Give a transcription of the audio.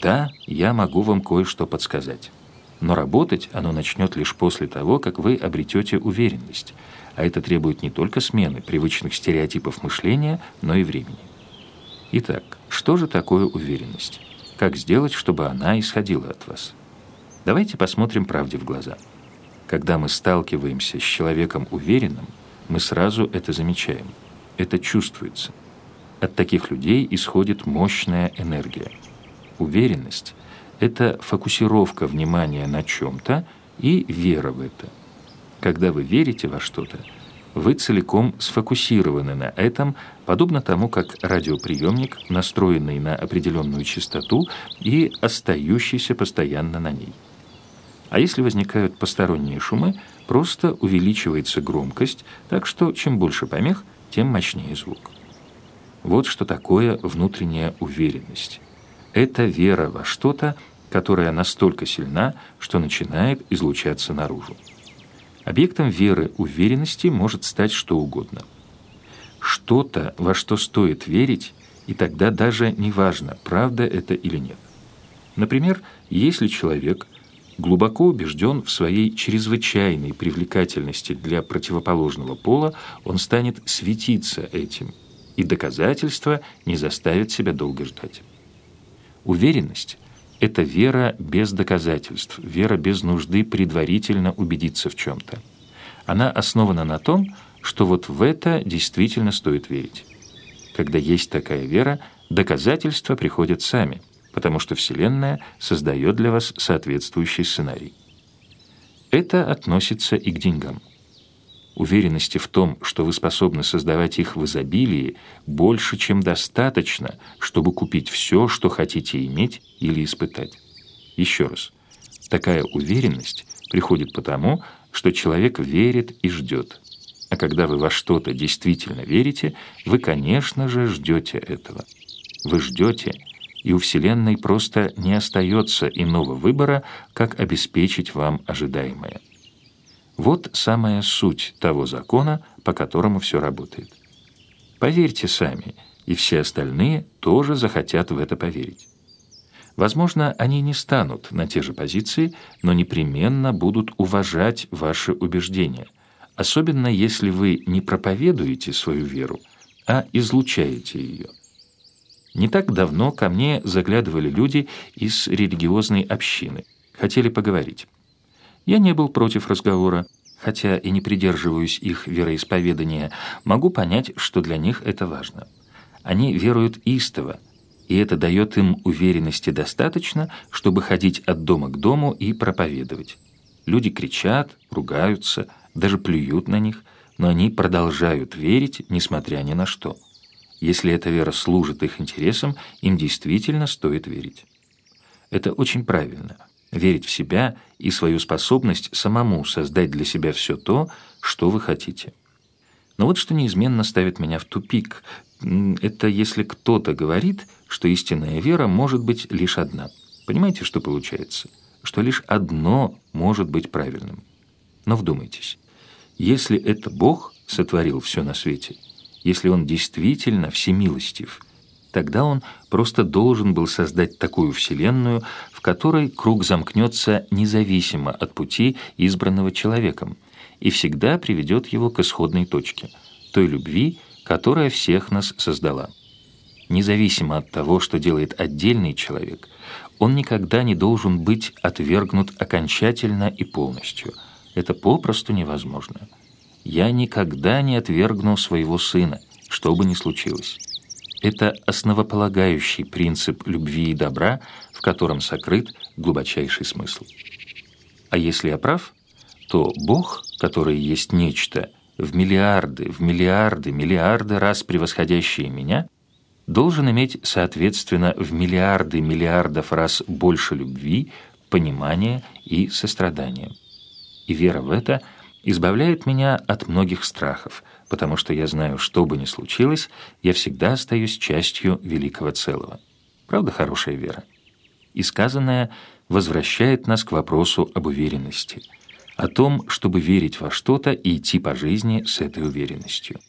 Да, я могу вам кое-что подсказать. Но работать оно начнет лишь после того, как вы обретете уверенность. А это требует не только смены привычных стереотипов мышления, но и времени. Итак, что же такое уверенность? Как сделать, чтобы она исходила от вас? Давайте посмотрим правде в глаза. Когда мы сталкиваемся с человеком уверенным, мы сразу это замечаем. Это чувствуется. От таких людей исходит мощная энергия. Уверенность – это фокусировка внимания на чем-то и вера в это. Когда вы верите во что-то, вы целиком сфокусированы на этом, подобно тому, как радиоприемник, настроенный на определенную частоту и остающийся постоянно на ней. А если возникают посторонние шумы, просто увеличивается громкость, так что чем больше помех, тем мощнее звук. Вот что такое внутренняя уверенность. Это вера во что-то, которая настолько сильна, что начинает излучаться наружу. Объектом веры, уверенности может стать что угодно. Что-то, во что стоит верить, и тогда даже не важно, правда это или нет. Например, если человек глубоко убежден в своей чрезвычайной привлекательности для противоположного пола, он станет светиться этим, и доказательства не заставят себя долго ждать. Уверенность это вера без доказательств, вера без нужды предварительно убедиться в чем-то. Она основана на том, что вот в это действительно стоит верить. Когда есть такая вера, доказательства приходят сами, потому что Вселенная создает для вас соответствующий сценарий. Это относится и к деньгам. Уверенности в том, что вы способны создавать их в изобилии, больше, чем достаточно, чтобы купить все, что хотите иметь или испытать. Еще раз, такая уверенность приходит потому, что человек верит и ждет. А когда вы во что-то действительно верите, вы, конечно же, ждете этого. Вы ждете, и у Вселенной просто не остается иного выбора, как обеспечить вам ожидаемое. Вот самая суть того закона, по которому все работает. Поверьте сами, и все остальные тоже захотят в это поверить. Возможно, они не станут на те же позиции, но непременно будут уважать ваши убеждения, особенно если вы не проповедуете свою веру, а излучаете ее. Не так давно ко мне заглядывали люди из религиозной общины, хотели поговорить. Я не был против разговора, хотя и не придерживаюсь их вероисповедания, могу понять, что для них это важно. Они веруют истово, и это дает им уверенности достаточно, чтобы ходить от дома к дому и проповедовать. Люди кричат, ругаются, даже плюют на них, но они продолжают верить, несмотря ни на что. Если эта вера служит их интересам, им действительно стоит верить. Это очень правильно – верить в себя и свою способность самому создать для себя все то, что вы хотите. Но вот что неизменно ставит меня в тупик. Это если кто-то говорит, что истинная вера может быть лишь одна. Понимаете, что получается? Что лишь одно может быть правильным. Но вдумайтесь. Если это Бог сотворил все на свете, если Он действительно всемилостив – Тогда он просто должен был создать такую вселенную, в которой круг замкнется независимо от пути, избранного человеком, и всегда приведет его к исходной точке, той любви, которая всех нас создала. Независимо от того, что делает отдельный человек, он никогда не должен быть отвергнут окончательно и полностью. Это попросту невозможно. Я никогда не отвергну своего сына, что бы ни случилось. Это основополагающий принцип любви и добра, в котором сокрыт глубочайший смысл. А если я прав, то Бог, который есть нечто, в миллиарды, в миллиарды, миллиарды раз превосходящее меня, должен иметь, соответственно, в миллиарды миллиардов раз больше любви, понимания и сострадания. И вера в это избавляет меня от многих страхов – потому что я знаю, что бы ни случилось, я всегда остаюсь частью великого целого. Правда, хорошая вера? И сказанное возвращает нас к вопросу об уверенности, о том, чтобы верить во что-то и идти по жизни с этой уверенностью.